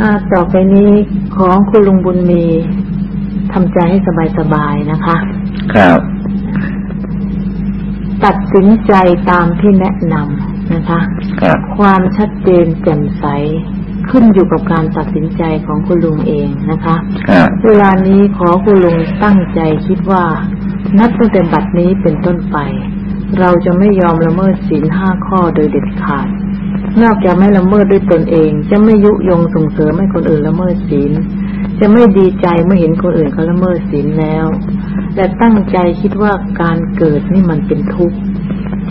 อ่าต่อไปนี้ของคุณลุงบุญมีทำใจให้สบายๆนะคะ ครับ ตัดสินใจตามที่แนะนำนะคะ ครับ ความชัดเจนแจ่มใสขึ้นอยู่กับการตัดสินใจของคุณลุงเองนะคะ ครับ เวลานี้ขอคุณลุงตั้งใจคิดว่า นับตั้งแต่บัดนี้เป็นต้นไป เราจะไม่ยอมละเมิดศีลห้าข้อโดยเด็ดขาด นอกจากไม่ละเมิดด้วยตนเอง จะไม่ยุยงส่งเสริมให้คนอื่นละเมิดศีล จะไม่ดีใจเมื่อเห็นคนอื่นเขาละเมิดศีลแล้ว และตั้งใจคิดว่าการเกิดนี่มันเป็นทุกข์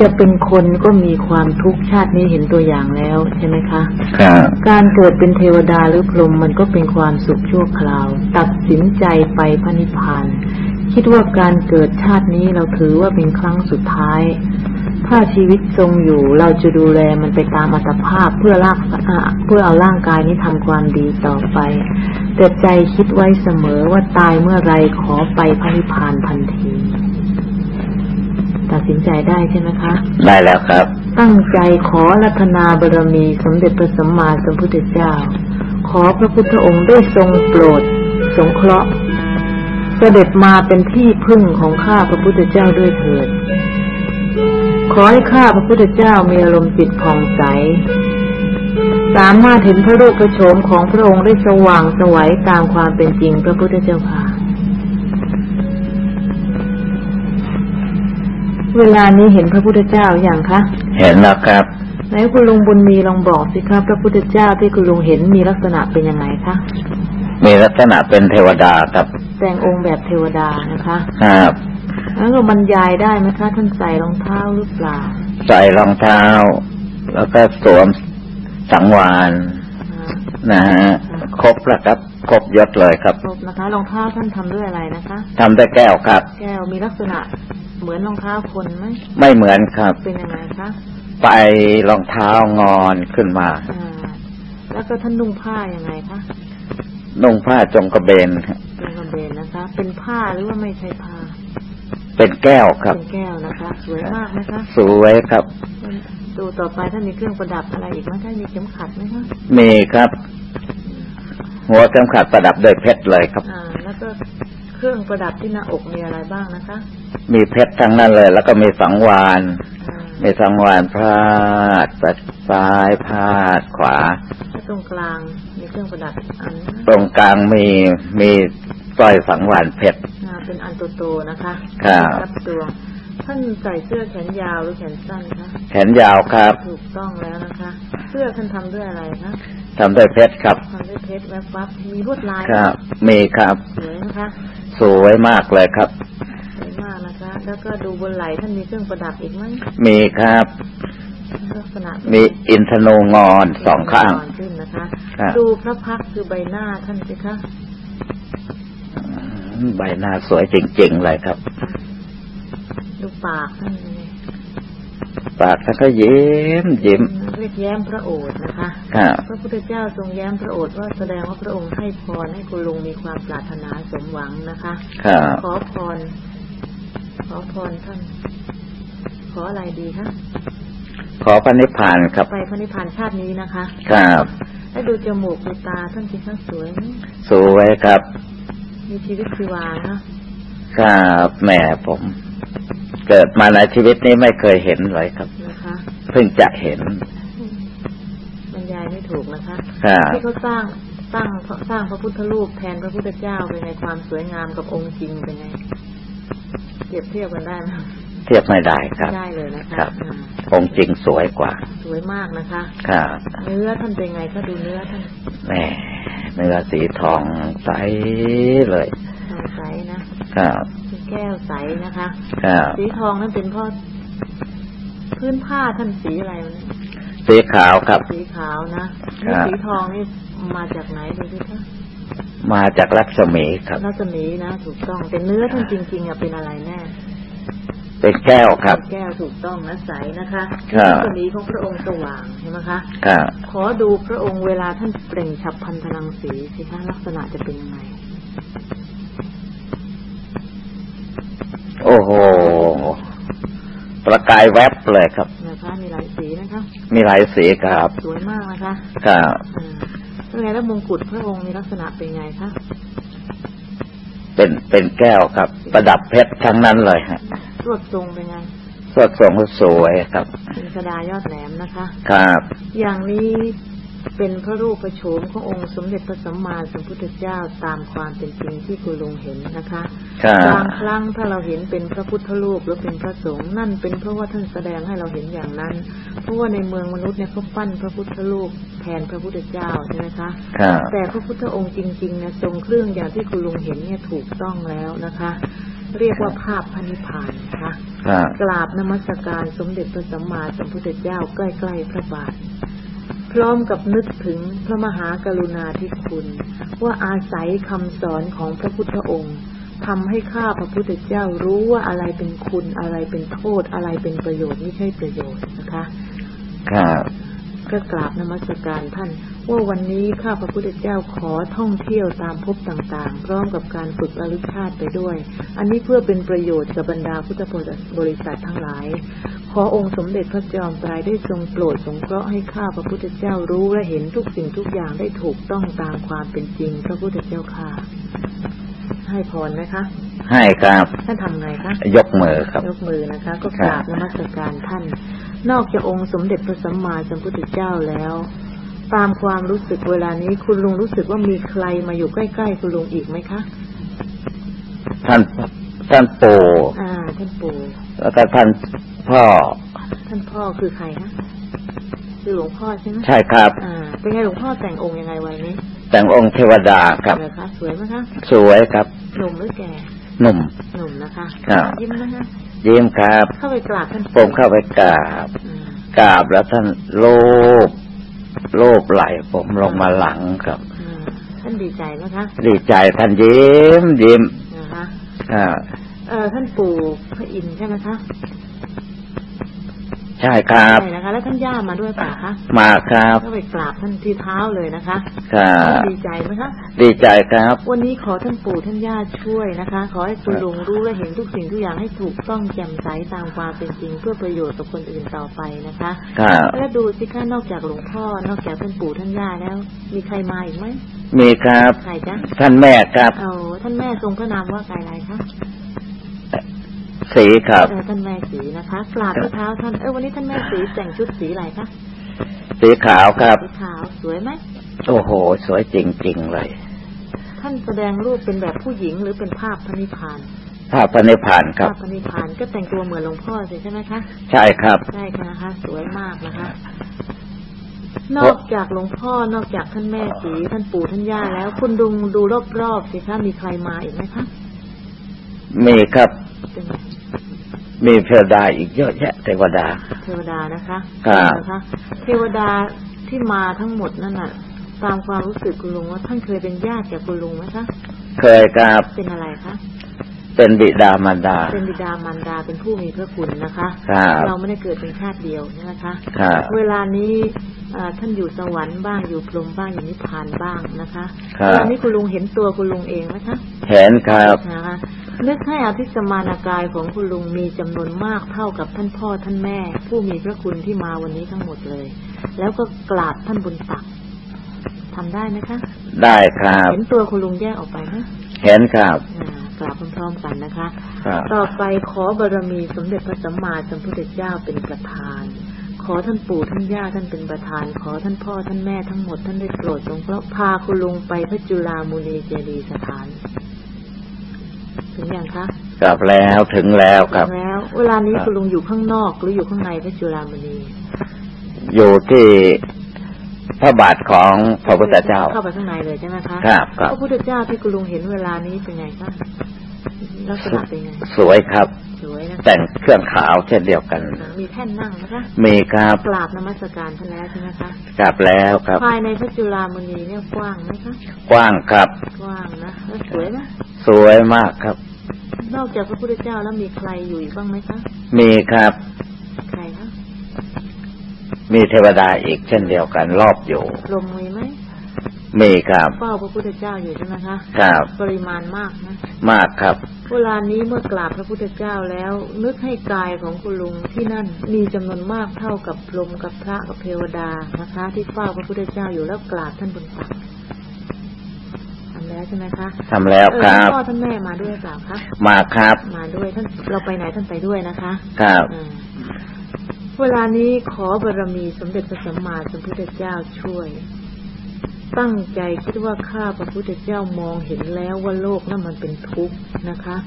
จะเป็นคนก็มีความทุกข์ชาตินี้เห็นตัวอย่างแล้วใช่ไหมคะครับการเกิดเป็นเทวดาหรือพรหมมันก็เป็นความสุขชั่วคราว ตัดสินใจไปพระนิพพานคิดว่าการเกิดชาตินี้เราถือว่าเป็นครั้งสุดท้าย ถ้าชีวิตทรงอยู่เราจะดูแลมันไปตามอัตภาพเพื่อรักษาเพื่อเอาร่างกายนี้ทำความดีต่อไป แต่ใจคิดไว้เสมอว่าตายเมื่อไรขอไปพระนิพพานทันทีตัดสินใจได้ใช่ไหมคะ ได้แล้วครับ ตั้งใจขอรัตนาบารมีสมเด็จพระสัมมาสัมพุทธเจ้า ขอพระพุทธองค์ได้ทรงโปรด สงเคราะห์ เสด็จมาเป็นที่พึ่งของข้าพระพุทธเจ้าด้วยเถิดข อให้ข้าพระพุทธเจ้ามีอารมณ์จิตผ่องใส สามารถเห็นพระรูปพระโฉมของพระองค์ได้สว่างสวัยตามความเป็นจริงพระพุทธเจ้าค่ะเวลานี้เห็นพระพุทธเจ้าอย่างคะ เห็นแล้วครับไหนคุณลุงบุญมีลองบอกสิครับ พระพุทธเจ้าที่คุณลุงเห็นมีลักษณะเป็นยังไงคะมีลักษณะเป็นเทวดาครับ แต่งองค์แบบเทวดานะคะ ครับ แล้วก็บรรยายได้ไหมคะ ท่านใส่รองเท้าหรือเปล่า ใส่รองเท้า แล้วก็สวมสังวานอ่านะฮะครบแล้วครับ ครบยศเลยครับ ครบนะคะรองเท้าท่านทำด้วยอะไรนะคะทำด้วยแก้วครับ แก้วมีลักษณะ เหมือนรองเท้าคนไหมไม่เหมือนครับ เป็นยังไงคะไปรองเท้างอนขึ้นมาอ่าแล้วก็ท่านนุ่งผ้ายังไงคะนุ่งผ้าจงกระเบนครับเป็นกระเบนนะคะ เป็นผ้าหรือว่าไม่ใช่ผ้า เป็นแก้วครับ เป็นแก้วนะคะ สวยมากนะคะ สวยครับ ดูต่อไปท่านมีเครื่องประดับอะไรอีกไหมท่านมีเข็มขัดไหมคะ มีครับ หัวเข็มขัดประดับด้วยเพชรเลยครับ อ่า แล้วก็เครื่องประดับที่หน้าอกมีอะไรบ้างนะคะ มีเพชรทั้งนั้นเลย แล้วก็มีสังวานอ่ามีสังวานพาดปัดซ้ายพาดขวาแล้วตรงกลางมีเครื่องประดับอันนะตรงกลางมีมีสร้อยสังวานเพชรอ่า เป็นอันโตๆนะคะครับรับตัวท่านใส่เสื้อแขนยาวหรือแขนสั้นคะแขนยาวครับ ถูกต้องแล้วนะคะ เสื้อท่านทำด้วยอะไรคะทำด้วยเพชรครับทำด้วยเพชรแวบวับมีลวดลายครับ มีครับสวยนะคะสวยมากเลยครับสวยมากนะคะ แล้วก็ดูบนไหล่ท่านมีเครื่องประดับอีกไหมมีครับลักษณะมีอินทนูงอนสองข้างขึ้นนะคะครับดูพระพักตร์คือใบหน้าท่านสิคะ ใบหน้าสวยจริงๆเลยครับ ดูปากท่านเลยปากท่านก็ยิ้มยิ้มเรียกแย้มพระโอษฐ์นะคะครับพระพุทธเจ้าทรงแย้มพระโอษฐ์ว่าแสดงว่าพระองค์ให้พรให้คุณลุงมีความปรารถนาสมหวังนะคะครับขอพร ขอพรท่าน ขออะไรดีคะขอพระนิพพานครับ ไปพระนิพพานชาตินี้นะคะ ครับให้ดูจมูกดูตาท่านสิคะสวยไหมสวยครับ มีชีวิตชีวานะครับแหม่ผม เกิดมาในชีวิตนี้ไม่เคยเห็นเลยครับนะคะเพิ่งจะเห็นบรรยายไม่ถูกนะคะครับที่เขาสร้างสร้างสร้างพระพุทธรูปแทนพระพุทธเจ้าเป็นไงความสวยงามกับองค์จริงเป็นไงเปรียบเทียบกันได้ไหมเทียบไม่ได้ครับได้เลยนะคะครับอ่าองค์จริงสวยกว่า สวยมากนะคะครับเนื้อท่านเป็นไงก็ดูเนื้อท่านแหม่เนื้อสีทองใสเลยทองใสนะครับเป็นแก้วใสนะคะครับสีทองนั้นเป็นเพราะพื้นผ้าท่านสีอะไรวะเนี่ยสีขาวครับ สีขาวนะคนี่รับสีทองนี่มาจากไหนดูสิคะมาจากรัศมีครับรัศมีนะถูกต้องแต่เนื้อท่านจริง ๆอะเป็นอะไรแน่ เป็นแก้วครับ แก้วถูกต้องนะใสนะคะครับรัศมีของพระองค์สว่างเห็นไหมคะครับขอดูพระองค์เวลาท่านเปล่งฉับพันธนังสีสิคะลักษณะจะเป็นยังไง โอ้โห ประกายแวบเลยครับนะคะมีหลายสีนะคะ มีหลายสีครับ สวยมากนะคะครับอ่าเป็นไงแล้วมงกุฎพระองค์มีลักษณะเป็นไงคะ เป็นเป็นแก้วครับ ประดับเพชรทั้งนั้นเลยฮะ รวดทรงเป็นไงสวดทรงก็สวยครับ เป็นกระดายอดแหลมนะคะ ครับ อย่างนี้เป็นพระรูปประโฉมขององค์สมเด็จพระสัมมาสัมพุทธเจ้าตามความเป็นจริงที่คุณลุงเห็นนะคะครับบางครั้งถ้าเราเห็นเป็นพระพุทธรูปหรือเป็นพระสงฆ์นั่นเป็นเพราะว่าท่านแสดงให้เราเห็นอย่างนั้น เพราะว่าในเมืองมนุษย์เนี่ยเขาปั้นพระพุทธรูปแทนพระพุทธเจ้าใช่ไหมคะครับแต่พระพุทธองค์จริงๆเนี่ยทรงเครื่องอย่างที่คุณลุงเห็นเนี่ยถูกต้องแล้วนะคะ เรียกว่าภาพพระนิพพานนะคะครับกราบนมัสการสมเด็จพระสัมมาสัมพุทธเจ้าใกล้ๆพระบาท พร้อมกับนึกถึงพระมหากรุณาธิคุณ ว่าอาศัยคำสอนของพระพุทธองค์ทำให้ข้าพระพุทธเจ้ารู้ว่าอะไรเป็นคุณอะไรเป็นโทษอะไรเป็นประโยชน์ไม่ใช่ประโยชน์นะคะ ครับก็กราบนมัสการท่านว่าวันนี้ข้าพระพุทธเจ้าขอท่องเที่ยวตามภพต่างๆ พร้อมกับการฝึกระลึกชาติไปด้วย อันนี้เพื่อเป็นประโยชน์กับบรรดาพุทธบริษัททั้งหลาย ขอองค์สมเด็จพระจอมไตรได้ทรงโปรดสงเคราะห์ให้ข้าพระพุทธเจ้ารู้และเห็นทุกสิ่งทุกอย่างได้ถูกต้องตามความเป็นจริง พระพุทธเจ้าค่ะ ให้พรนะคะให้ครับท่านทำไงคะยกมือครับ ยกมือนะคะ ก็กราบนมัสการท่าน นอกจากองค์สมเด็จพระสัมมาสัมพุทธเจ้าแล้ว ตามความรู้สึกเวลานี้ คุณลุงรู้สึกว่ามีใครมาอยู่ใกล้ๆคุณลุงอีกไหมคะ ท่านท่านปู่อ่า ท่านปู่แล้วก็ท่านพ่อ ท่านพ่อคือใครคะคือหลวงพ่อใช่ไหมใช่ครับ อ่า เป็นไงหลวงพ่อแต่งองค์ยังไงวันนี้ แต่งองค์เทวดาครับเหรอคะสวยไหมคะ สวยครับ หนุ่มหรือแก่หนุ่มหนุ่มนะคะครับยิ้มนะคะยิ้มครับ เข้าไปกราบท่านผมเข้าไปกราบอืมกราบแล้วท่านโลบ โลบไหลผมลงมาหลังครับอืมท่านดีใจไหมคะดีใจท่านยิ้มยิ้มนะคะอ่าเออท่านปู่พระอินทร์ใช่ไหมคะ ใช่ครับใช่นะคะ แล้วท่านย่ามาด้วยเปล่าคะมาครับก็ไปกราบท่านที่เท้าเลยนะคะครับท่านดีใจไหมคะดีใจครับ วันนี้ขอท่านปู่ท่านย่าช่วยนะคะ ขอให้คุณลุงรู้และเห็นทุกสิ่งทุกอย่างให้ถูกต้องแจ่มใสตามความเป็นจริงเพื่อประโยชน์กับคนอื่นต่อไปนะคะครับแล้วดูสิคะนอกจากหลวงพ่อนอกจากท่านปู่ท่านย่าแล้ว มีใครมาอีกไหมมีครับใครจ๊ะท่านแม่ครับเอาท่านแม่ทรงพระนามว่าใครอะไรคะ สีครับเออท่านแม่สีนะคะกราบที่เท้าท่านเออวันนี้ท่านแม่สีแต่งชุดสีอะไรคะสีขาวครับสีขาวสวยไหมโอ้โห สวยจริงๆเลย ท่านแสดงรูปเป็นแบบผู้หญิงหรือเป็นภาพพระนิพพานภาพพระนิพพานครับภาพพระนิพพานก็แต่งตัวเหมือนหลวงพ่อสิใช่ไหมคะใช่ครับใช่ค่ะนะคะ สวยมากนะคะนอกจากหลวงพ่อนอกจากท่านแม่สีท่านปู่ท่านย่าแล้ว คุณดุงดูรอบๆสิคะมีใครมาอีกไหมคะมีครับเป็นไง มีเทวดาอีกเยอะแยะเทวดา เทวดานะคะครับนะคะ เทวดาที่มาทั้งหมดนั่นน่ะ ตามความรู้สึกคุณลุงว่าท่านเคยเป็นญาติกับคุณลุงไหมคะ เคยครับเป็นอะไรคะเป็นบิดามารดา เป็นบิดามารดาเป็นผู้มีพระคุณนะคะครับเราไม่ได้เกิดเป็นชาติเดียวใช่ไหมคะครับเวลานี้อ่า ท่านอยู่สวรรค์บ้างอยู่พรหมบ้างอยู่นิพพานบ้างนะคะครับเวลานี้คุณลุงเห็นตัวคุณลุงเองไหมคะเห็นครับนะคะนึกให้อภิสมานากายของคุณลุงมีจำนวนมากเท่ากับท่านพ่อท่านแม่ ผู้มีพระคุณที่มาวันนี้ทั้งหมดเลย แล้วก็กราบท่านบนตักทำได้ไหมคะ ได้ครับ เห็นตัวคุณลุงแยกออกไปไหมเห็นครับอ่ากราบพร้อมๆกันนะคะครับต่อไปขอบารมีสมเด็จพระสัมมาสัมพุทธเจ้าเป็นประธานข อท่านปู่ท่านย่าท่านเป็นประธาน ขอท่านพ่อท่านแม่ทั้งหมดท่านได้โปรดสงเคราะห์พาคุณลุงไปพระจุลามุนีเจดีย์สถาน ถึงยังคะกลับแล้วถึงแล้วครับถึงแล้ว เวลานี้ครับคุณลุงอยู่ข้างนอกหรืออยู่ข้างในพระจุลามุนีอยู่ที่พระบาทของพระพุทธเจ้าเข้าไปข้างในเลยใช่ไหมคะครับครับพระพุทธเจ้าที่คุณลุงเห็นเวลานี้เป็นไงคะลักษณะเป็นไง สวยครับส วยนะแต่งเครื่องขาวเช่นเดียวกัน มีแท่นนั่งนะคะมีครับกราบนมัสการท่านแล้วใช่ไหมคะกลับแล้วครับภายในพระจุลามณีเนี่ยกว้างไหมคะกว้างครับ กว้างนะแล้วสวยไหมสวยมากครับ นอกจากพระพุทธเจ้าแล้วมีใครอยู่อีกบ้างไหมคะมีครับใครคะมีเทวดาอีกเช่นเดียวกันรอบอยู่ลมมีไหม มีครับเฝ้าพระพุทธเจ้าอยู่ใช่ไหมคะครับ ปริมาณมากนะมากครับเวลานี้เมื่อกราบพระพุทธเจ้าแล้ว นึกให้กายของคุณลุงที่นั่นมีจำนวนมากเท่ากับพรหมกับพระกับเทวดานะคะ ที่เฝ้าพระพุทธเจ้าอยู่แล้วกราบท่านบนตักทำแล้วใช่ไหมคะทำแล้วเออครัท่านบพ่อท่านแม่มาด้วยเปล่าคะมาครับ มาด้วยท่านเราไปไหนท่านไปด้วยนะคะ ครับอ่าเวลานี้ขอบารมีสมเด็จพระสัมมาสัมพุทธเจ้าช่วย ตั้งใจคิดว่าข้าพระพุทธเจ้ามองเห็นแล้วว่าโลกนั้นมันเป็นทุกข์นะคะ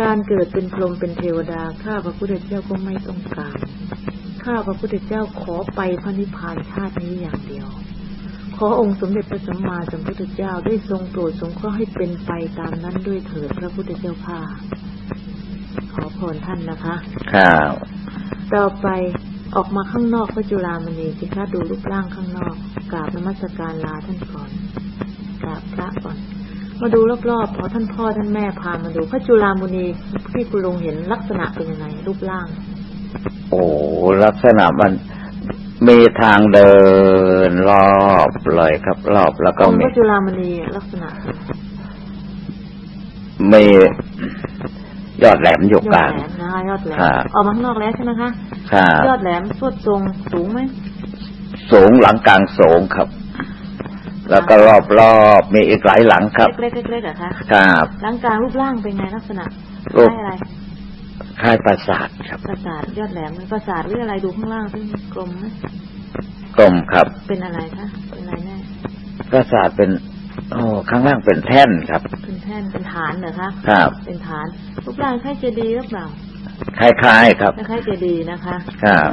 การเกิดเป็นพรหมเป็นเทวดาข้าพระพุทธเจ้าก็ไม่ต้องการข้าพระพุทธเจ้าขอไปพระนิพพานชาตินี้อย่างเดียว ขอองค์สมเด็จพระสัมมาสัมพุทธเจ้าได้ทรงโปรดสงเคราะห์ให้เป็นไปตามนั้นด้วยเถิดพระพุทธเจ้าค่ะขอพรท่านนะคะ ครับ ต่อไป ออกมาข้างนอกพระจุลามณีสิคะดูรูปร่างข้างนอก กราบนมัสการลาท่านก่อน กราบพระก่อน มาดูรอบๆพอท่านพ่อท่านแม่พามาดูพระจุลามณีที่คุณลุงเห็นลักษณะเป็นยังไงรูปร่าง โอ้ลักษณะมันมีทางเดินรอบเลยครับ รอบแล้วก็องค์มีพระจุลามณีลักษณะเป็นมี ยอดแหลมอยู่ยอดกลางแหลมนะคะยอดแหลมครับออกมาข้างนอกแล้วใช่ไหมคะครับยอดแหลมสวดทรงสูงไหมสูงหลังกลางสูงครับ แล้วก็รอบรอบมีอีกหลายหลังครับเล็กๆเล็กๆเหรอคะครับหลังกลางรูปร่างเป็นไงลักษณะรูปคล้ายอะไรคล้ายปราสาทครับประสาทยอดแหลมมันประสาทหรืออะไรดูข้างล่างซึ่งกลมไหมกลมครับ เป็นอะไรคะเป็นอะไรแน่ปราสาทเป็น โอ้ข้างล่างเป็นแท่นครับ เป็นแท่นเป็นฐานเหรอคะครับ เป็นฐานรูปร่างคล้ายเจดีย์หรือเปล่าคล้ายๆครับคล้ายเจดีย์นะคะ ครับ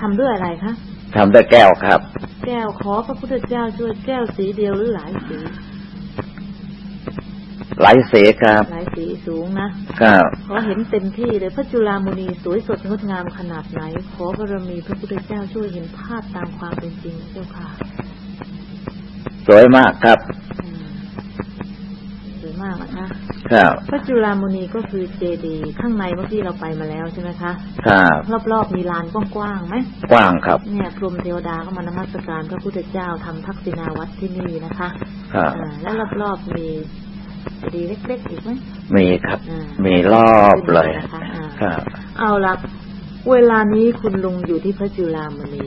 ทำด้วยอะไรคะทำด้วยแก้วครับ แก้วขอพระพุทธเจ้าช่วยแก้วสีเดียวหรือหลายสีหลายสีครับหลายสีสูงนะครับขอเห็นเต็มที่เลยพระจุลามณีสวยสดงดงามขนาดไหน ขอบารมีพระพุทธเจ้าช่วยเห็นภาพตามความเป็นจริงเจ้าค่ะ สวยมากครับอื มสวยมากนะคะครับพระจุลามณีก็คือเจดีย์ข้างในเมื่อกี้เราไปมาแล้วใช่ไหมคะครับรอบๆมีลานกว้างๆไหมกว้างครับ เนี่ยพรหมเทวดาก็มานมัสการพระพุทธเจ้าทำทักษิณาวัดที่นี่นะคะครับอ่าแล้วรอบๆมีเจดีย์เล็กๆอีกไหมมีครับอ่ามีรอบเลยนะคะอ่าครับ เอาละเวลานี้คุณลุงอยู่ที่พระจุลามณี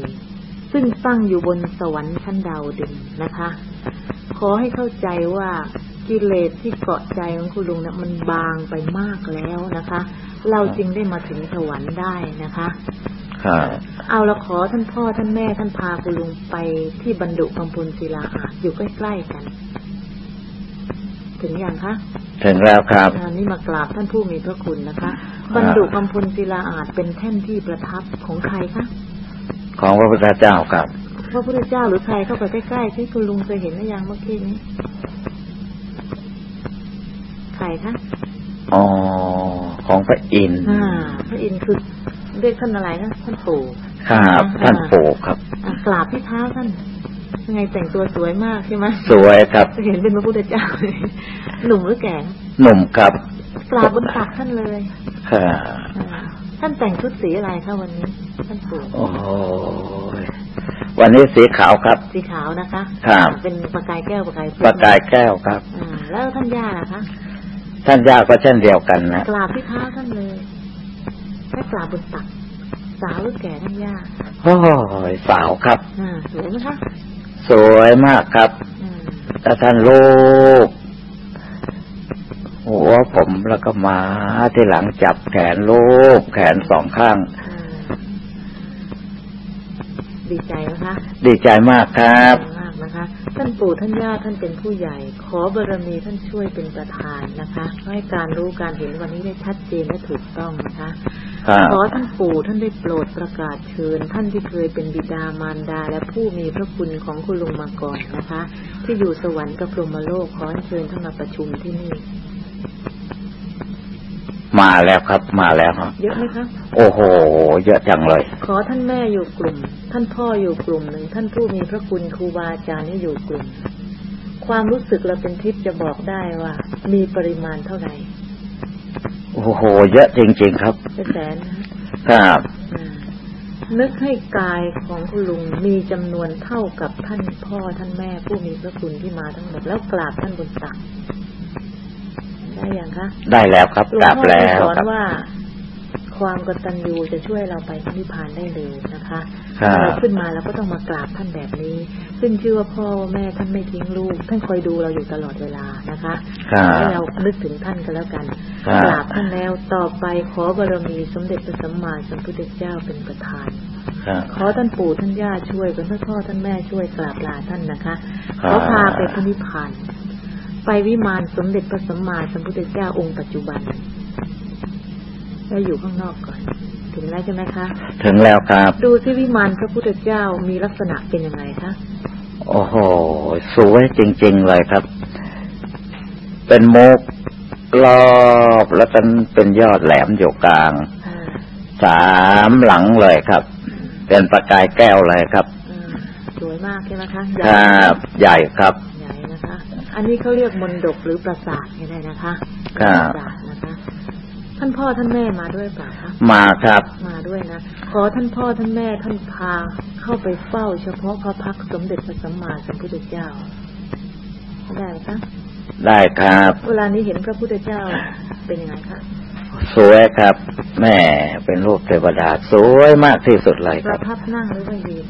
ซึ่งตั้งอยู่บนสวรรค์ชั้นดาวดึงส์นะคะ ขอให้เข้าใจว่า กิเลสที่เกาะใจของคุณลุงนะมันบางไปมากแล้วนะคะ เราจึงได้มาถึงสวรรค์ได้นะคะครับเอาละขอท่านพ่อท่านแม่ท่านพาคุณลุงไปที่บรรดุกำพลศิลาอาจอยู่ใกล้ๆกัน ถึงอย่างคะถึงแล้วครับอ่านี่มากราบท่านผู้มีพระคุณนะคะ บรรดุกำพลศิลาอาจเป็นแท่นที่ประทับของใครคะของพระพุทธเจ้าครับพระพุทธเจ้าหรือใครเข้าไปใกล้ๆที่คุณลุงเคยเห็นหรือยังเมื่อกี้นี้ ใครคะอ๋อของพระอินทร์อ่าพระอินทร์คือเรียกท่านอะไรนะท่านปู่ครับท่านปู่ครับอ่ากราบที่เท้าท่านยังไงแต่งตัวสวยมากใช่ไหมสวยครับจะเห็นเป็นพระพุทธเจ้าเลยหนุ่มหรือแก่หนุ่มครับกราบบนตักท่านเลยครับอ่าท่านแต่งชุดสีอะไรคะวันนี้ ท่านปู่โอ้ย วันนี้สีขาวครับ สีขาวนะคะครับเป็นประกายแก้วประกายเพชประกายแก้วครับอ่าแล้วท่านย่าล่ะคะ ท่านย่าก็เช่นเดียวกันนะกราบที่เท้าท่านเลยแค่กราบบนตัก สาวหรือแก่ท่านย่าโอ้ยสาวครับอ่าสวยไหมคะ สวยมากครับอืมแต่ท่านลูกหัวผมแล้วก็มาที่หลังจับแขนลูกแขนสองข้างอ่า ดีใจไหมคะ ดีใจมากครับดีใจมากนะคะ ท่านปู่ท่านย่าท่านเป็นผู้ใหญ่ ขอบารมีท่านช่วยเป็นประธานนะคะให้การรู้การเห็นวันนี้ได้ชัดเจนและถูกต้องนะคะครับขอท่านปู่ท่านได้โปรดประกาศเชิญ ท่านที่เคยเป็นบิดามารดา และผู้มีพระคุณของคุณลุงมาก่อนนะคะ ที่อยู่สวรรค์กับพรหมโลกขอเชิญท่านมาประชุมที่นี่ มาแล้วครับ มาแล้วครับเยอะไหมคะโอ้โห เยอะจังเลย ขอท่านแม่อยู่กลุ่ม ท่านพ่ออยู่กลุ่มหนึ่งท่านผู้มีพระคุณครูบาอาจารย์นี่อยู่กลุ่ม ความรู้สึกเราเป็นทิพย์จะบอกได้ว่า มีปริมาณเท่าไหร่โอ้โห เยอะจริง ๆ ครับเป็นแสนนะคะครับอ่านึกให้กายของคุณลุงมีจำนวนเท่ากับท่านพ่อท่านแม่ผู้มีพระคุณที่มาทั้งหมดแล้วกราบท่านบนตัก ได้ยังคะได้แล้วครับหลวกงราบพ่อแล้ได้วสอนครับว่าความกตัญญูจะช่วยเราไปนิพพานได้เร็วนะคะครับเราขึ้นมาแล้วก็ต้องมากราบท่านแบบนี้ ขึ้นชื่อว่าพ่อแม่ท่านไม่ทิ้งลูก ท่านคอยดูเราอยู่ตลอดเวลานะคะครับให้เรานึกถึงท่านกันแล้วกันครับกราบท่านแล้วต่อไปขอบารมีสมเด็จพระสัมมาสัมพุทธเจ้าเป็นประธานครับขอท่านปู่ท่านย่าช่วยเป็นท่านพ่อท่านแม่ช่วยกราบลาท่านนะคะครัขบอพาไปพระนิพพาน ไปวิมานสมเด็จพระสัมมาสัมพุทธเจ้าองค์ปัจจุบันเราอยู่ข้างนอกก่อน ถึงแล้วใช่ไหมคะ ถึงแล้วครับ ดูซิวิมานพระพุทธเจ้ามีลักษณะเป็นยังไงคะโอ้โหสวยจริง ๆ เลยครับ เป็นมุกรอบแล้วก็เป็นยอดแหลมอยู่กลางอ่าสามหลังเลยครับ เป็นประกายแก้วเลยครับอืมสวยมากใช่ไหมคะใหคญ่รับ ใหญ่ครับใหญ่นะคะ อันนี้เขาเรียกมนดกหรือปราสาทก็ได้นะคะครับปราสาทนะคะ ท่านพ่อท่านแม่มาด้วยเปล่าคะมาครับ มาด้วยนะขอท่านพ่อท่านแม่ท่านพาเข้าไปเฝ้า เฉพาะพระพักตร์สมเด็จพระสัมมาสัมพุทธเจ้า ได้ไหมคะได้ครับ เวลานี้เห็นพระพุทธเจ้าเป็นยังไงคะสวยครับ แม่เป็นรูปเทวดาสวยมากที่สุดเลยปครัระบทับนั่งหรือว่ายืน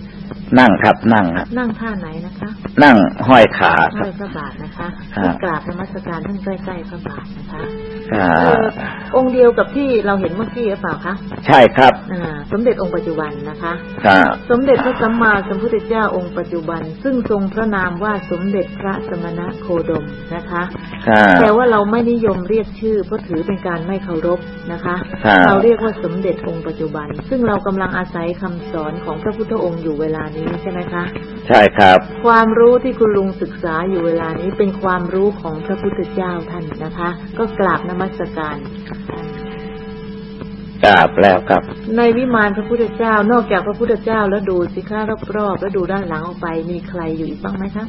นั่งครับนั่งครับนั่งท่าไหนนะคะ นั่งห้อยขาคห้รัอบยพระบาทนะคะครับกราบนมัสการท่านใกล้ๆพระบาทนะคะครัเอบอองค์เดียวกับที่เราเห็นเมื่อกี้หรือเปล่าคะใช่ครับอ่าสมเด็จองค์ปัจจุบันนะคะครับสมเด็จพระสัมมาสัมพุทธเจ้าองค์ปัจจุบัน ซึ่งทรงพระนามว่าสมเด็จพระสมณะโคดมนะคะครับแต่ว่าเราไม่นิยมเรียกชื่อเพราะถือเป็นการไม่เคารพนะคะครับเราเรียกว่าสมเด็จองค์ปัจจุบัน ซึ่งเรากำลังอาศัยคำสอนของพระพุทธองค์อยู่เวลานี้ใช่ไหมคะ ใช่ครับ ความรู้ที่คุณลุงศึกษาอยู่เวลานี้เป็นความรู้ของพระพุทธเจ้าท่านนะคะ ก็กราบนมัสการกราบแล้วครับ ในวิมานพระพุทธเจ้านอกจากพระพุทธเจ้าแล้วดูสิคะรอบๆแล้วดูด้านหลังออกไป มีใครอยู่อีกบ้างไหมคะ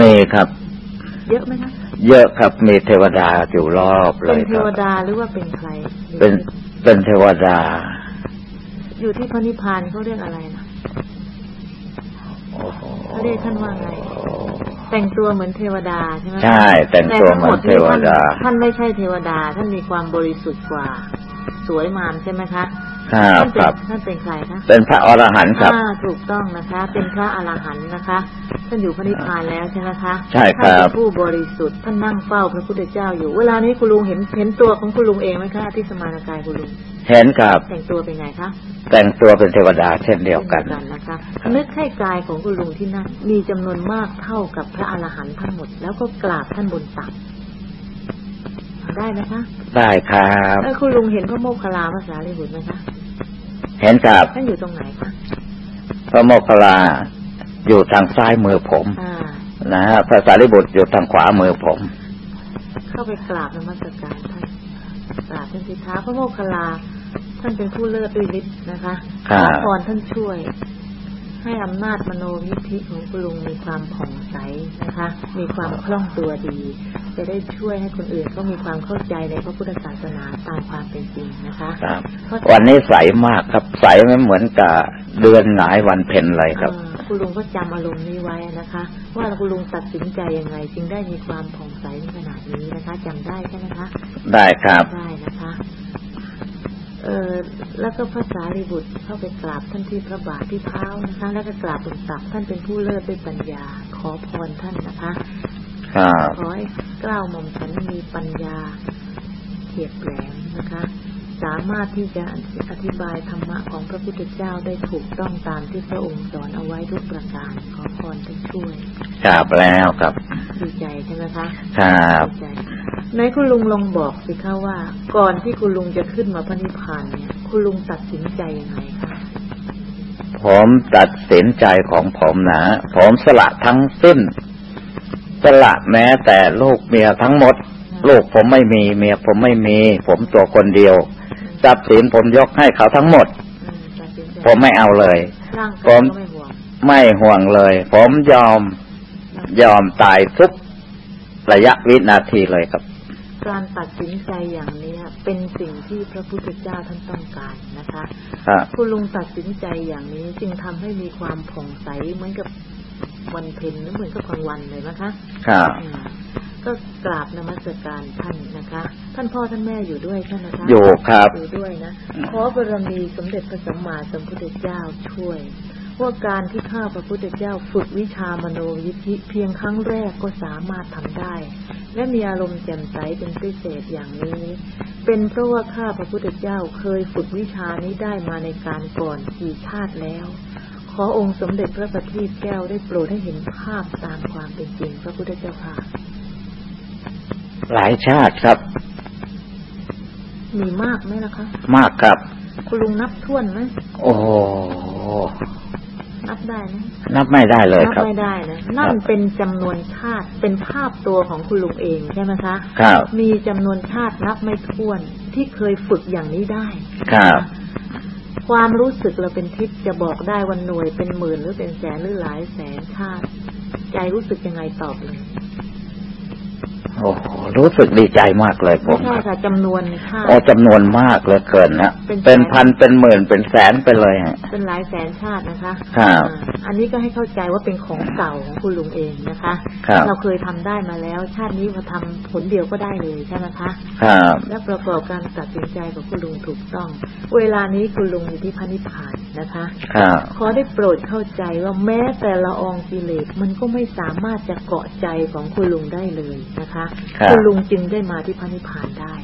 มีครับ เยอะไหมคะเยอะครับมีเทวดาอยู่รอบเลเป็นยเทครับวดาหรือว่าเป็นใคร เป็นเป็นเทวดา อยู่ที่พระนิพพานเขาเรียกอะไรนะโอ้โห เขาเรียกท่านว่าไง แต่งตัวเหมือนเทวดาใช่ไหมคะใช่ แต่งตัวเหมือนเทวดาท่นท่านไม่ใช่เทวดา ท่านมีความบริสุทธิ์กว่า สวยงามใช่ไหมคะ ครับท่านคเป็นรับท่านเป็นใครคะเป็นพระอรหันต์ครับอ่าถูกต้องนะคะ เป็นพระอรหันต์นะคะท่านอยู่พระนิพพานแล้วใช่ไหมคะใช่ครับท่านเป็นผู้บริสุทธิ์ท่านนั่งเฝ้าพระพุทธเจ้าอยู่ เวลานี้คุณลุงเห็นเห็นตัวของคุณลุงเองไหมคะที่สมานกายคุณลุงเห็นครับแต่งตัวเป็นไงคะแต่งตัวเป็นเทวดาเช่นเดียวกันช่นะคะนึกให้กายของคุณลุงที่นั่นมีจำนวนมากเท่ากับพระอรหันต์ทั้งหมด แล้วก็กราบท่านบนตัก ได้ไหมคะได้ครับแล้วคุณลุงเห็นพระโมคคัลลาภาษาลิบุตรไหมคะเห็นครับท่านอยู่ตรงไหนคะพระโมคคัลลาอยู่ทางซ้ายมือผมอ่านะฮะพระสารีบุตรอยู่ทางขวามือผม เข้าไปกราบนมัสการท่านกราบท่านสิท้าพระโมคคัลลาท่านเป็นผู้เลิศด้วยฤทธิ์นะคะครัขบอพรท่านช่วย ให้อำนาจมโนวิธิของคุณลุงมีความผ่องใสนะคะ มีความคล่องตัวดี จะได้ช่วยให้คนอื่นก็มีความเข้าใจในพระพุทธศาสนาตามความเป็นจริงนะคะครับเพราะวันนี้ใสมากครับใสไม่เหมือนกับเดือนหงายวันเพ็ญเลยครับเอ่อคุณลุงก็จำอารมณ์นี้ไว้นะคะ ว่าคุณลุงตัดสินใจยังไง จึงได้มีความผ่องใสในขนาดนี้นะคะจำได้ใช่ไหมคะ ได้ครับได้นะคะ เออแล้วก็พระสารีบุตรเข้าไปกราบท่านที่พระบาทที่เท้านะคะ แล้วก็กราบบนตักท่านเป็นผู้เลิศด้วยปัญญา ขอพรท่านนะคะครับขอให้เกล้าวหม่อมฉันมีปัญญาเฉียบแหลมนะคะ สามารถที่จะอธิบายธรรมะของพระพุทธเจ้าได้ถูกต้องตามที่พระองค์สอนเอาไว้ทุกประการขอพรท่านช่วยกราบแล้วครับดีใจใช่ไหมคะครับดีใจ ไหนคุณลุงลองบอกสิคะว่า ก่อนที่คุณลุงจะขึ้นมาพระนิพพานเนี่ย คุณลุงตัดสินใจยังไงคะผมตัดสินใจของผมนะผมสละทั้งสิ้น สละแม้แต่ลูกเมียทั้งหมด ลูกผมไม่มี เมียผมไม่มี ผมตัวคนเดียวทรัพย์สินผมยกให้เขาทั้งหมด ผมไม่เอาเลย ผมไม่ห่วงเลย ผมยอมยอมตายทุกระยะวินาทีเลยครับ การตัดสินใจอย่างเนี้ยเป็นสิ่งที่พระพุทธเจ้าท่านต้องการนะคะครับคุณลุงตัดสินใจอย่างนี้จึงทำให้มีความผ่องใสเหมือนกับวันเพ็ญหรือเหมือนกับกลางวันเลยนะคะ ครับอืมก็กราบนมัสการท่านนะคะ ท่านพ่อท่านแม่อยู่ด้วยใช่ไหมคะอยู่ครับอยู่ด้วยนะขอบารมีสมเด็จพระสัมมาสัมพุทธเจ้าช่วย ว่าการที่ข้าพระพุทธเจ้าฝึกวิชามโนยิทธิเพียงครั้งแรกก็สามารถทำได้ และมีอารมณ์แจ่มใสเป็นพิเศษอย่างนี้ เป็นเพราะว่าข้าพระพุทธเจ้าเคยฝึกวิชานี้ได้มาในการก่อนกี่ชาติแล้ว ขอองค์สมเด็จพระบัณฑิตแก้วได้โปรดให้เห็นภาพตามความเป็นจริงพระพุทธเจ้าค่ะ หลายชาติครับ มีมากไหมล่ะคะ มากครับ คุณลุงนับท่วนไหมโอ้โห นับได้ไหมนับไม่ได้เลยนับครับไม่ได้นะนั่นเป็นจำนวนชาติเป็นภาพตัวของคุณลุงเองใช่ไหมคะครับมีจำนวนชาตินับไม่ถ้วนที่เคยฝึกอย่างนี้ได้ครับความรู้สึกเราเป็นทิพย์จะบอกได้วันหน่วยเป็นหมื่นหรือเป็นแสนหรือหลายแสนชาติ ใจรู้สึกยังไงตอบเลย โอ้โหรู้สึกดีใจมากเลยผไม่มใช่ครับค่ะจำนวนชาติโอ้จำนวนมากเหลือเกินนะเป็นแสนเป็นพันเป็นหมื่นเป็นแสนไปเลยฮะเป็นหลายแสนชาตินะคะครับอ่าอันนี้ก็ให้เข้าใจว่าเป็นของเก่าของคุณลุงเองนะคะครับเราเคยทำได้มาแล้ว ชาตินี้มาทำผลเดียวก็ได้เลยใช่ไหมคะครับและประกอบการตัดสินใจของคุณลุงถูกต้อง เวลานี้คุณลุงอยู่ที่พระนิพพานนะคะครับขอได้โปรดเข้าใจว่าแม้แต่ละอองกิเลสมันก็ไม่สามารถจะเกาะใจของคุณลุงได้เลยนะคะครับณลุงจึงได้มาที่พระนิพพานได้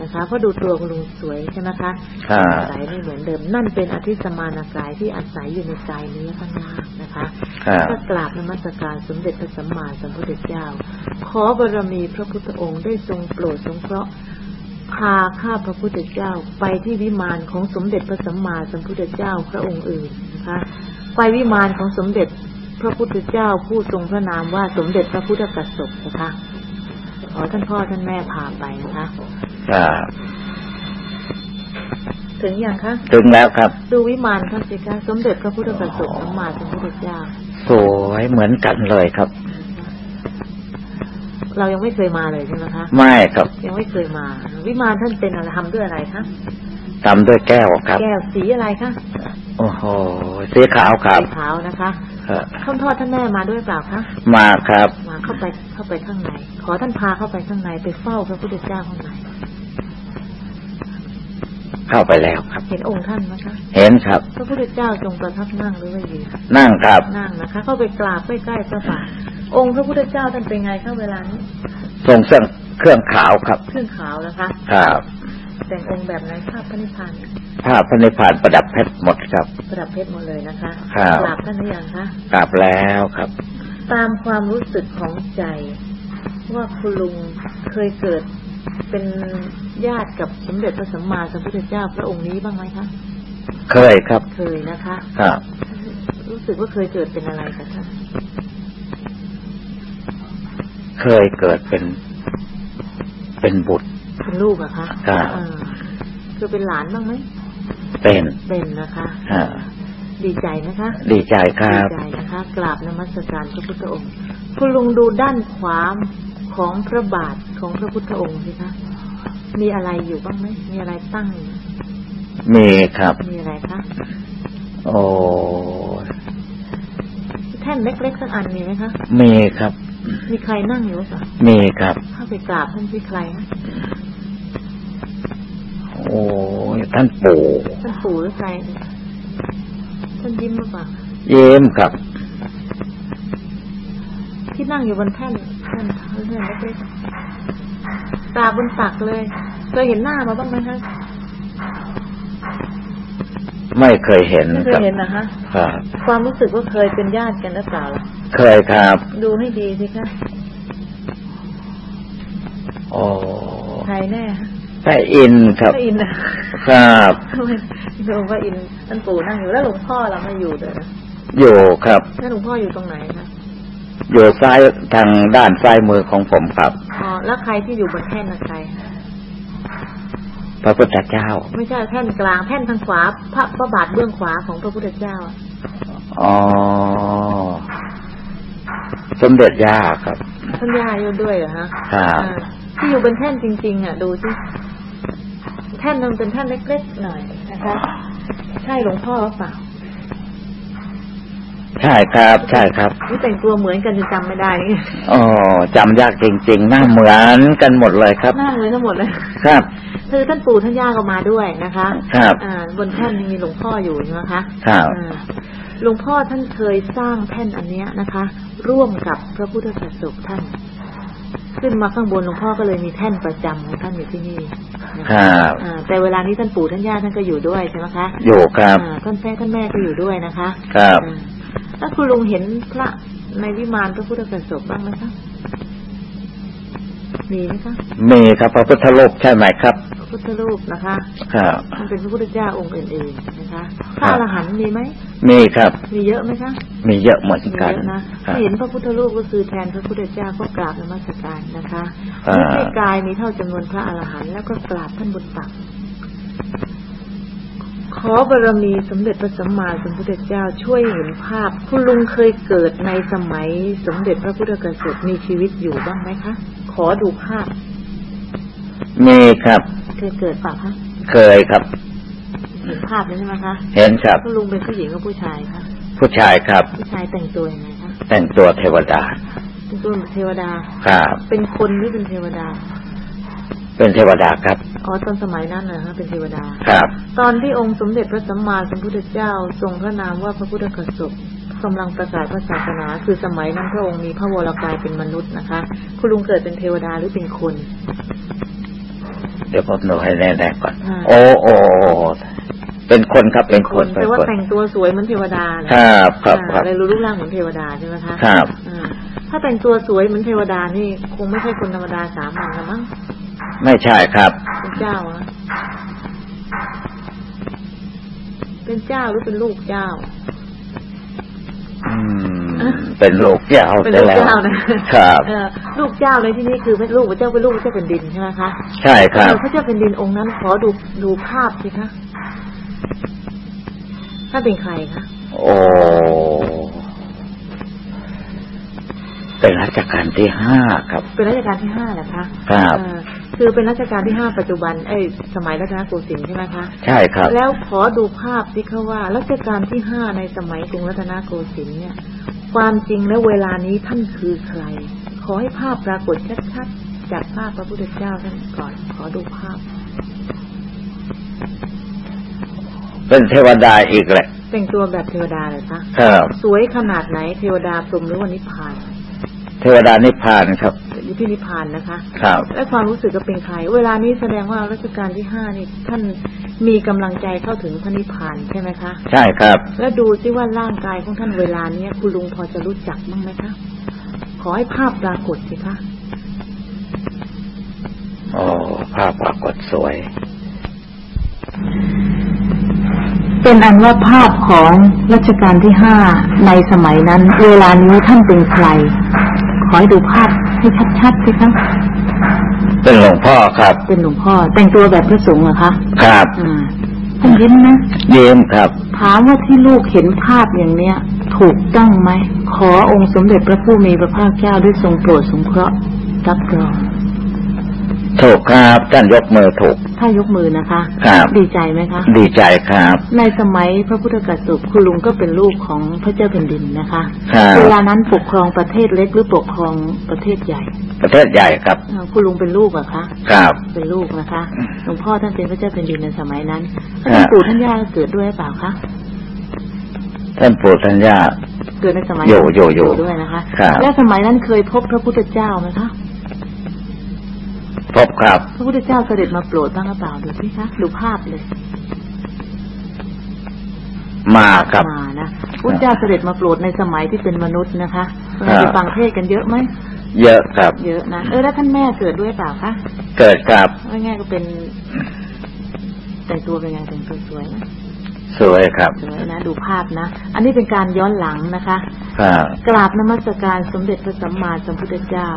นะคะเพราะดูตัวคุณลุงสวยใช่ไหมคะครับสายไม่เหมือนเดิมนั่นเป็นอธิสมานกายที่อาศัยอยู่ในกายนี้ข้างหน้านะคะครับก็กราบนมัสการสมเด็จพระสัมมาสัมพุทธเจ้า ขอบารมีพระพุทธองค์ได้ทรงโปรดสงเคราะห์พาข้าพระพุทธเจ้าไปที่วิมานของสมเด็จพระสัมมาสัมพุทธเจ้าพระองค์อื่นนะคะไปวิมานของสมเด็จพระพุทธเจ้าผู้ทรงพระนามว่าสมเด็จพระพุทธกัสสปนะคะ ขอท่านพ่อท่านแม่พาไปนะคะครับถึงยังคะถึงแล้วครับ ดูวิมานพระสิคะสมเด็จพระพุทธกัสสปสัมมาสัมพุทธเจ้าสวยเหมือนกันเลยครับ เรายังไม่เคยมาเลยใช่ไหมคะ ไม่ครับ ยังไม่เคยมา วิมานท่านเป็นอะไรทำด้วยอะไรคะ ทำด้วยแก้วครับ แก้วสีอะไรคะโอ้โหสีขาวครับสีขาวนะคะครับท่านพ่อท่านแม่มาด้วยเปล่าคะมาครับ มาเข้าไปเข้าไปข้างในขอท่านพาเข้าไปข้างในไปเฝ้าพระพุทธเจ้าข้างในเข้าไปแล้วครับ เห็นองค์ท่านไหมคะเห็นครับ พระพุทธเจ้าทรงประทับนั่งหรือว่ายืนนั่งครับนั่งนะคะ เข้าไปกราบใกล้ๆพระบาทองค์พระพุทธเจ้าท่านเป็นไงคะเวลานี้ทรงเครื่องเครื่องขาวครับ เครื่องขาวนะคะ ครับ แต่งองค์แบบไหนภาพพระนิพพานผ้าพระนิพพานประดับเพชรหมดครับ ประดับเพชรหมดเลยนะคะครับกราบท่านหรือยังคะกราบแล้วครับ ตามความรู้สึกของใจว่าคุณลุงเคยเกิดเป็นญาติกับสมเด็จพระสัมมาสัมพุทธเจ้าพระองค์นี้บ้างไหมคะ เคยครับ เคยนะคะ ครับ รู้สึกว่าเคยเกิดเป็นอะไรกันคะเคยเกิดเป็น เป็นบุตร เป็นลูกเหรอะคะครับเออคือเป็นหลานบ้างไหมเป็นเป็นนะคะอ่าดีใจนะคะ ดีใจครับดีใจนะคะ กราบนมัสการพระพุทธองค์ คุณลุงดูด้านขวาของพระบาทของพระพุทธองค์สิคะมีอะไรอยู่บ้างไหมมีอะไรตั้งอยู่มีครับ มีอะไรคะโอ้แท่นเล็กๆสักอันมีไหมคะ มีครับ มีใครนั่งอยู่หรือเปล่ามีครับเข้าไปกราบท่านที่ใครนะโอ้ยท่านปู่ท่านปู่หรือใครเนี่ยท่านยิ้มหรือเปล่าเยิ้มครับ ที่นั่งอยู่บนแท่นแท่นแท่นเล็กๆกราบบนตักเลยเคยเห็นหน้ามาบ้างไหมคะไม่เคยเห็นไม่เคครัยบเห็นนะคะครับความรู้สึกว่าเคยเป็นญาติกันหรือเปล่าล่ะ เคยครับ ดูให้ดีสิคะโอ้ใครแน่คะพระอินทร์ครับพระอินทร์นะครับทำไมดูพระอินทร์ท่านปู่นั่งอยู่แล้วหลวงพ่อเราไม่อยู่เลยนะอยู่ครับแล้วหลวงพ่ออยู่ตรงไหนคะอยู่ซ้ายทางด้านซ้ายมือของผมครับอ๋อแล้วใครที่อยู่บนแท่นนะใครพระพุทธเจ้า ไม่ใช่แท่นกลางแท่นทางขวา พระพระบาทเบื้องขวาของพระพุทธเจ้าอะอ๋อ สมเด็จย่าครับท่านย่าอยู่ด้วยเหรอฮะครับอ่าที่อยู่บนแท่นจริง ๆ อะ ดูสิแท่นมันเป็นแท่นเล็กๆหน่อยนะคะใช่หลวงพ่อหรือเปล่าใช่ครับ ใช่ครับนี่แต่งตัวเหมือนกันจนจำไม่ได้นี่อ๋อจำยากจริงๆหน้าเหมือนกันหมดเลยครับหน้าเหมือนทั้งหมดเลย ครับ คือท่านปู่ท่านย่าก็มาด้วยนะคะ ครับ อ่า บนแท่นมีหลวงพ่ออยู่ใช่ไหมคะ ครับอ่า หลวงพ่อท่านเคยสร้างแท่นอันเนี้ยนะคะ ร่วมกับพระพุทธศาสนาท่าน ขึ้นมาข้างบนหลวงพ่อก็เลยมีแท่นประจำของท่านอยู่ที่นี่นะคคะรับอ่าแต่เวลานี้ท่านปู่ท่านย่าท่านก็อยู่ด้วยใช่ไหมคะอยู่ครับอ่าท่านแม่ท่านแม่ก็อยู่ด้วยนะคะ ครับอ่าแล้วคุณลุงเห็นพระในวิมานพระพุทธศาสนาบ้างไหมคะ มีไหมคะมีครับพระพุทธรูปใช่ไหมครับพระพุทธรูปนะคะครับมันเป็นพระพุทธเจ้าองค์อื่นๆนะคะพครัระบอรหันต์มีไหมมีครับ มีเยอะไหมคะ มีเยอะเหมือนมีกันเยอะนะครัถ้าบเห็นพระพุทธรูปก็คือแทนพระพุทธเจ้าก็กราบนมัสการนะคะอ่าไม่ใช่กายมีเท่าจำนวนพระอรหันต์แล้วก็กราบท่านบนตัก ขอบารมีสมเด็จพระสัมมาสัมพุทธเจ้าช่วยเห็นภาพ คุณลุงเคยเกิดในสมัย สมเด็จพระพุทธกษัตริย์มีชีวิตอยู่บ้างไหมคะ ขอดูภาพมีครับเคยเกิดเปล่าคะเคยครับเห็นภาพเลยใช่ไหมคะเห็นครับคุณลุงเป็นผู้หญิงกับผู้ชายคะผู้ชายครับ ผู้ชายแต่งตัวยังไงคะแต่งตัวเทวดาเป็นตัวเทวดาครับเป็นคนหรือเป็นเทวดา เป็นเทวดาครับ อ๋อตอนสมัยนั้นนะฮะเป็นเทวดา ครับ ตอนที่องค์สมเด็จพระสัมมาสัมพุทธเจ้า ทรงพระนามว่าพระพุทธกสบกำลังประกาศพระศาสนา คือสมัยนั้นพระองค์มีพระวรกายเป็นมนุษย์นะคะ คุณลุงเกิดเป็นเทวดาหรือเป็นคน เดี๋ยวผมดูให้แน่ๆก่อนอ่าโอ้โอ้เป็นคนครับเป็นคนเป็นแต่ว่าคนแต่งตัวสวยเหมือนเทวดานะครับครับอ่าครับเลยรู้รูปร่างเหมือนเทวดาใช่ไหมคะครับอ่าถ้าแต่งตัวสวยเหมือนเทวดานี่คงไม่ใช่คนธรรมดาสามัญละมั้ง ไม่ใช่ครับ เป็นเจ้าอะเป็นเจ้าหรือเป็นลูกเจ้า อืม เป็นลูกเจ้าเป็นซะลูกแล้วเจ้านะครับเออลูกเจ้าในที่นี้คือไม่ลูกพระเจ้าเป็นลูกพระเจ้าเป็นดินใช่ไหมคะใช่ครับเออพระเจ้าเป็นดินองค์นั้น ขอดูดูภาพสิคะถ้าเป็นใครคะโอ้เป็นรัชกาลที่ห้าครับ เป็นรัชกาลที่ห้าเหรอคะครับเออ คือเป็นรัชกาลที่ห้าปัจจุบันเอ้ยสมัยรัตนโกสินทร์ใช่ไหมคะใช่ครับ แล้วขอดูภาพสิคะว่ารัชกาลที่ห้าในสมัยกรุงรัตนโกสินทร์เนี่ย ความจริงแล้วเวลานี้ท่านคือใคร ขอให้ภาพปรากฏชัดๆจากภาพพระพุทธเจ้าท่านก่อน ขอดูภาพ เป็นเทวดาอีกแหละแต่งตัวแบบเทวดาเลยคะครับสวยขนาดไหนเทวดาพรหมหรือว่านิพพาน เทวดานิพพานครับ อยู่ที่นิพพานนะคะ ครับ และความรู้สึกก็เป็นใคร เวลานี้แสดงว่ารัชกาลที่ห้านี่ท่านมีกำลังใจเข้าถึงพระนิพพานใช่ไหมคะ ใช่ครับ แล้วดูซิว่าร่างกายของท่านเวลาเนี้ยคุณลุงพอจะรู้จักบ้างไหมคะ ขอให้ภาพปรากฏสิคะโอ้ภาพปรากฏสวย เป็นอันว่าภาพของรัชกาลที่ห้าในสมัยนั้น เวลานี้ท่านเป็นใคร ขอให้ดูภาพ ให้ชัดๆสิคะเป็นหลวงพ่อครับ เป็นหลวงพ่อ แต่งตัวแบบพระสงฆ์เหรอคะครับอ่าท่านยิ้มนะเยี่ยมครับ ถามว่าที่ลูกเห็นภาพอย่างเนี้ย ถูกต้องไหมขอองค์สมเด็จพระผู้มีพระภาคเจ้าด้วยทรงโปรดสงเคราะห์รับรอง ถูกครับท่านยกมือถูก ถ้ายกมือนะคะ ครับ ดีใจไหมคะ ดีใจครับ ในสมัยพระพุทธกัสสุคุณลุงก็เป็นลูกของพระเจ้าแผ่นดินนะคะครับเวลานั้นปกครองประเทศเล็กหรือปกครองประเทศใหญ่ ประเทศใหญ่ครับอ่าคุณลุงเป็นลูกเหรอคะ ครับ เป็นลูกนะคะหลวงพ่อท่านเป็นพระเจ้าแผ่นดินในสมัยนั้นครัท่านบปู่ท่านย่าเกิดด้วยหรือเปล่าคะท่านปู่ท่านย่าเกิดในสมัยอยู่อยู่อยู่ด้วยนะคะครับและสมัยนั้นเคยพบพระพุทธเจ้าไหมคะ พบครับ พระพุทธเจ้าเสด็จมาโปรดบ้างหรือเปล่าดูสิคะดูภาพเลยมาครับมานะพระพุทธเจ้าเสด็จมาโปรดในสมัยที่เป็นมนุษย์นะคะครับไปฟังเทศน์กันเยอะไหมเยอะครับ เยอะนะเออแล้วท่านแม่เกิดด้วยเปล่าคะเกิดครับว่าง่ายก็เป็น แต่งตัวเป็นไงแต่งตัวสวยไหม สวยครับสวยนะดูภาพนะ อันนี้เป็นการย้อนหลังนะคะครับกราบนมัสการสมเด็จพระสัมมาสัมพุทธเจ้า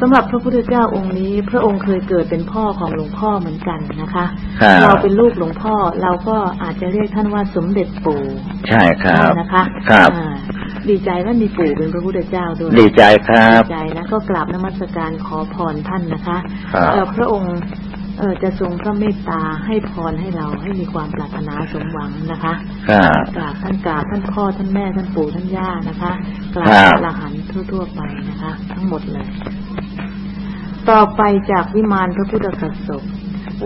สำหรับพระพุทธเจ้าองค์นี้ พระองค์เคยเกิดเป็นพ่อของหลวงพ่อเหมือนกันนะคะครับเราเป็นลูกหลวงพ่อเราก็อาจจะเรียกท่านว่าสมเด็จปู่ใช่ครับนะคะครับอ่าดีใจว่ามีปู่เป็นพระพุทธเจ้าด้วยดีใจครับดีใจนะก็กราบนมัสการขอพรท่านนะคะครับเอ่อพระองค์ เออจะทรงพระเมตตาให้พรให้เราให้มีความปรารถนาสมหวังนะคะครับกราบท่านกราบท่านพ่อท่านแม่ท่านปู่ท่านย่านะคะกราบครับพระอรหันต์ทั่วๆไปนะคะ ทั้งหมดเลย ต่อไปจากวิมานพระพุทธกัสสป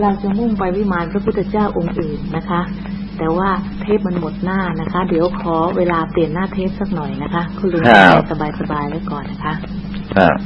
เราจะมุ่งไปวิมานพระพุทธเจ้าองค์อื่นนะคะ แต่ว่าเทปมันหมดหน้านะคะ เดี๋ยวขอเวลาเปลี่ยนหน้าเทปสักหน่อยนะคะ คุณลุงครับสบายๆไว้ก่อนนะคะ ครับ